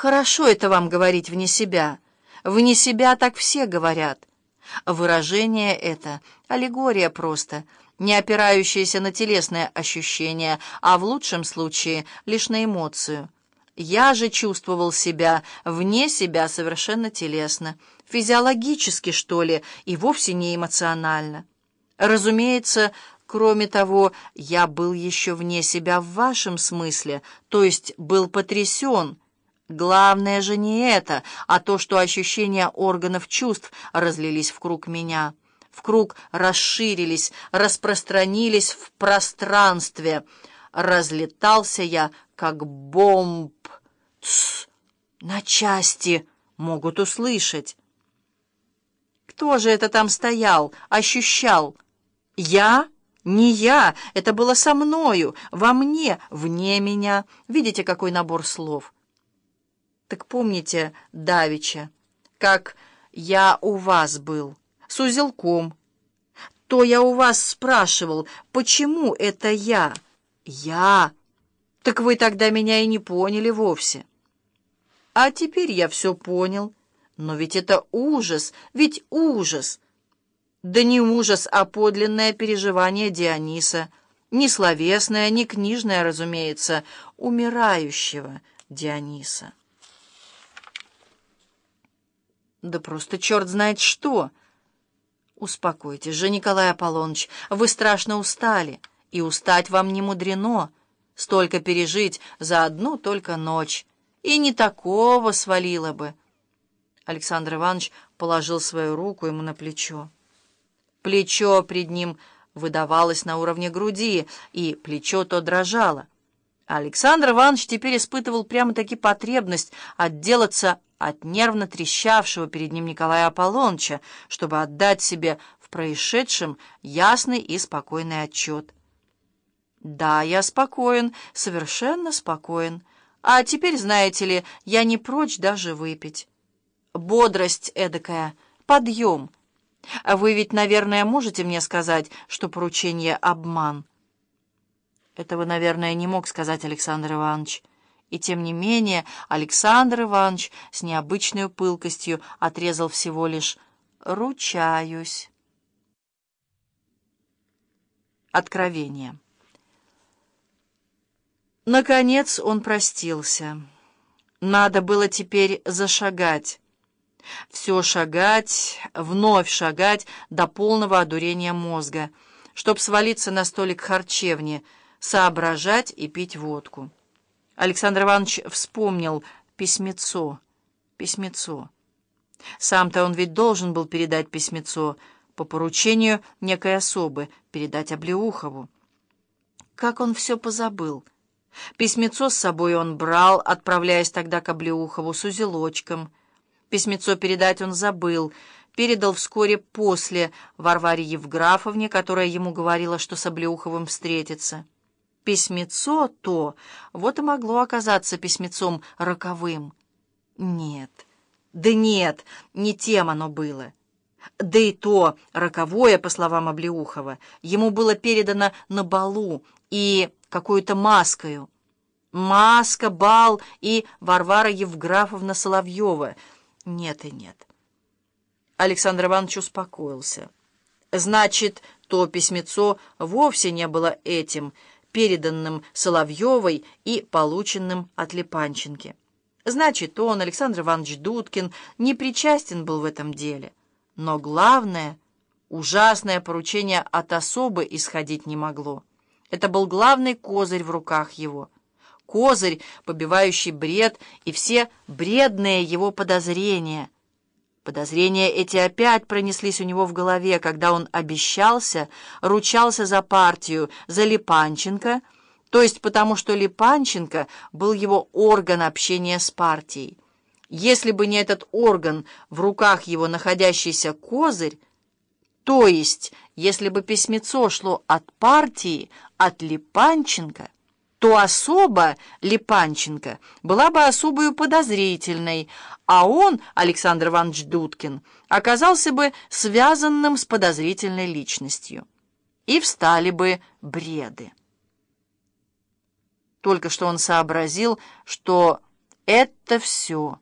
Хорошо это вам говорить вне себя. Вне себя так все говорят. Выражение это — аллегория просто, не опирающаяся на телесное ощущение, а в лучшем случае лишь на эмоцию. Я же чувствовал себя вне себя совершенно телесно, физиологически, что ли, и вовсе не эмоционально. Разумеется, кроме того, я был еще вне себя в вашем смысле, то есть был потрясен, Главное же не это, а то, что ощущения органов чувств разлились в круг меня, в круг расширились, распространились в пространстве. Разлетался я, как бомб. Тс, на части могут услышать. Кто же это там стоял, ощущал? Я? Не я, это было со мною, во мне, вне меня. Видите, какой набор слов? Так помните Давича, как я у вас был, с узелком. То я у вас спрашивал, почему это я? Я? Так вы тогда меня и не поняли вовсе. А теперь я все понял. Но ведь это ужас, ведь ужас. Да не ужас, а подлинное переживание Диониса. Не словесное, не книжное, разумеется, умирающего Диониса. Да просто черт знает что. Успокойтесь же, Николай Аполлоныч, вы страшно устали, и устать вам не мудрено. Столько пережить за одну только ночь, и не такого свалило бы. Александр Иванович положил свою руку ему на плечо. Плечо пред ним выдавалось на уровне груди, и плечо то дрожало. Александр Иванович теперь испытывал прямо-таки потребность отделаться от нервно трещавшего перед ним Николая Аполлоныча, чтобы отдать себе в происшедшем ясный и спокойный отчет. «Да, я спокоен, совершенно спокоен. А теперь, знаете ли, я не прочь даже выпить. Бодрость эдакая, подъем. Вы ведь, наверное, можете мне сказать, что поручение — обман?» Этого, наверное, не мог сказать Александр Иванович. И тем не менее Александр Иванович с необычной пылкостью отрезал всего лишь «ручаюсь». Откровение. Наконец он простился. Надо было теперь зашагать. Все шагать, вновь шагать до полного одурения мозга, чтоб свалиться на столик харчевни, соображать и пить водку. Александр Иванович вспомнил письмецо, письмецо. Сам-то он ведь должен был передать письмецо по поручению некой особы, передать Облеухову. Как он все позабыл. Письмецо с собой он брал, отправляясь тогда к Облеухову с узелочком. Письмецо передать он забыл, передал вскоре после Варваре Евграфовне, которая ему говорила, что с Облеуховым встретится письмецо то, вот и могло оказаться письмецом роковым. Нет, да нет, не тем оно было. Да и то роковое, по словам Облеухова, ему было передано на балу и какую-то маскою. Маска, бал и Варвара Евграфовна Соловьева. Нет и нет. Александр Иванович успокоился. Значит, то письмецо вовсе не было этим — переданным Соловьевой и полученным от Липанченки. Значит, он, Александр Иванович Дудкин, не причастен был в этом деле. Но главное, ужасное поручение от особы исходить не могло. Это был главный козырь в руках его. Козырь, побивающий бред и все бредные его подозрения — Подозрения эти опять пронеслись у него в голове, когда он обещался, ручался за партию, за Липанченко, то есть потому, что Липанченко был его орган общения с партией. Если бы не этот орган в руках его находящийся козырь, то есть если бы письмецо шло от партии, от Липанченко, то особо Липанченко была бы особою подозрительной, а он, Александр Иванович Дудкин, оказался бы связанным с подозрительной личностью. И встали бы бреды. Только что он сообразил, что Это все.